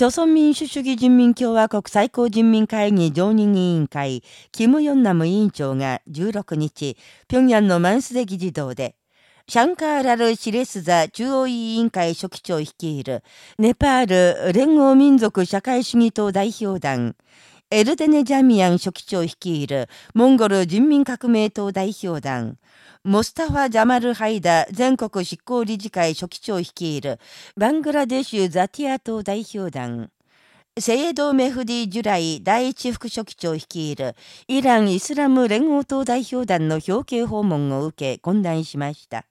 朝鮮民主主義人民共和国最高人民会議常任委員会、キム・ヨンナム委員長が16日、平壌のマンスデ議事堂で、シャンカーラル・シレスザ中央委員会書記長率いる、ネパール連合民族社会主義党代表団、エルデネ・ジャミアン書記長率いるモンゴル人民革命党代表団、モスタファ・ジャマル・ハイダ全国執行理事会書記長率いるバングラデシュ・ザティア党代表団、セイエド・メフディ・ジュライ第一副書記長率いるイラン・イスラム連合党代表団の表敬訪問を受け懇談しました。